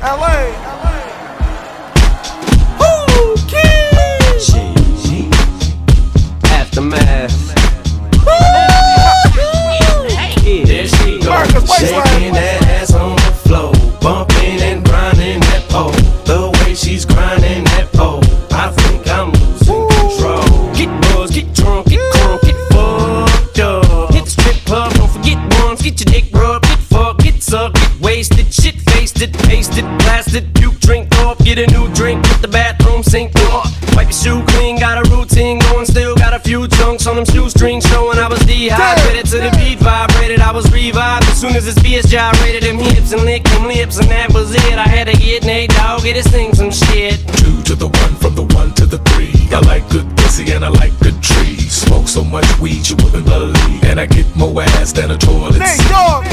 LA. Aftermath. There she goes, shaking that ass on the floor, bumping and grinding that pole. The way she's new drink, get the bathroom sink off. Wipe your shoe clean, got a routine going, still got a few chunks on them shoestrings showing I was dehydrated to the beat vibrated. I was revived as soon as this bitch gyrated them hips and licked them lips, and that was it. I had to get Nate Dogg, get his thing some shit. Two to the one, from the one to the three. I like good pussy and I like good trees. Smoke so much weed you wouldn't believe. And I get more ass than a toilet Nate seat. Dogg.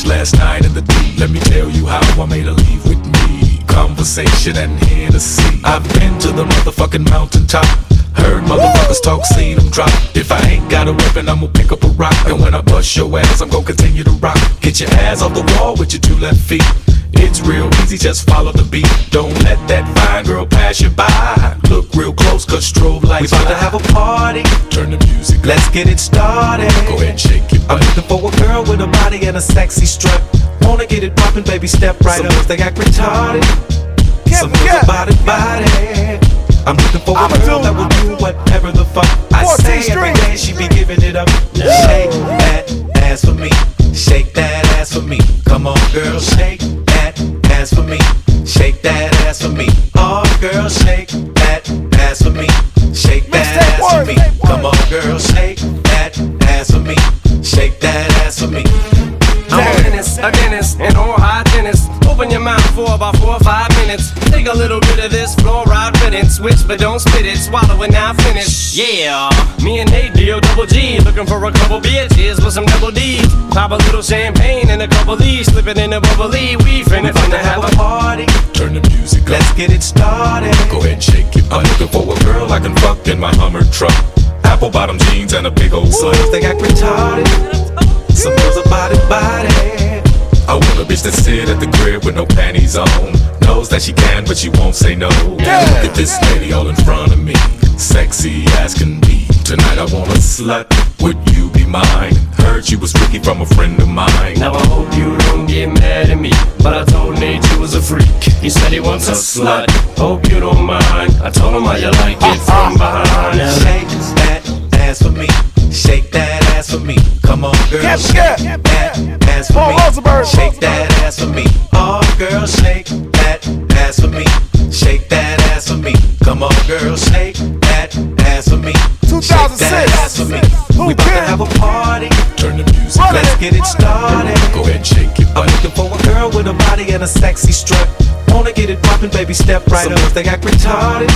A bitch last night in the deep. Let me tell you how I made her leave with me. Conversation and Hennessy. I've been to the motherfucking mountaintop. Heard motherfuckers talk, seen them drop. If I ain't got a weapon, I'ma pick up a rock. And when I bust your ass, I'm gonna continue to rock. Get your ass off the wall with your two left feet. It's real easy, just follow the beat. Don't let that fine girl pass you by. Look real close, cause strobe lights. We about to have a party, Turn the music up. let's get it started. Go ahead shake with a body and a sexy strut. Wanna get it poppin', baby, step right Some up. they act retarded. Some yeah. body, body. I'm looking for a I'ma girl do- that will do whatever the fuck I 14th say every Switch, but don't spit it. Swallow it, now finish. Yeah, me and Nate, D-O double G. Looking for a couple bitches with some double D's. Pop a little champagne and a couple D's. Slip it in a bubbly. We finna, Finna have a a party. Turn the music up. Let's get it started. Go ahead and shake it. I'm looking for a girl I can fuck in my Hummer truck. Apple bottom jeans and a big old slut. They act retarded. Some girls are body body. I want a bitch that sit at the crib with no panties on. Knows that she can, but she won't say no. Yeah. Look at this lady all in front of me. Sexy as can be. Tonight I want a slut. Would you be mine? Heard you was freaky from a friend of mine. Now I hope you don't get mad at me, but I told Nate you was a freak. He said he wants a slut. Hope you don't mind. I told him how you like it from ah, ah. behind. That ass for me. Oh, girl, shake that ass for me. Shake that ass for me. Come on, girl, shake that ass for me. Shake that ass for me. 2006. Who We about to have a party. Turn the music Run up. Let's get it started. Go ahead shake your I'm looking for a girl with a body and a sexy strut. Wanna get it poppin', baby, step right Some up. They act retarded.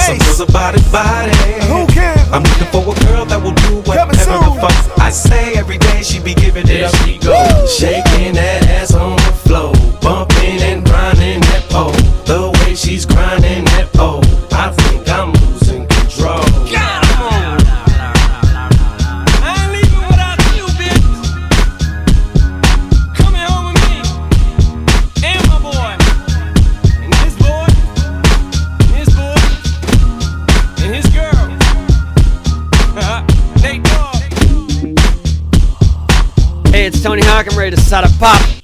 Some girls are body body. Who cares? I'm looking for a girl that will do whatever the fuck I say every day. She be giving it There up. she goes, shaking that Hey, it's Tony Hawk. I'm ready to start a pop.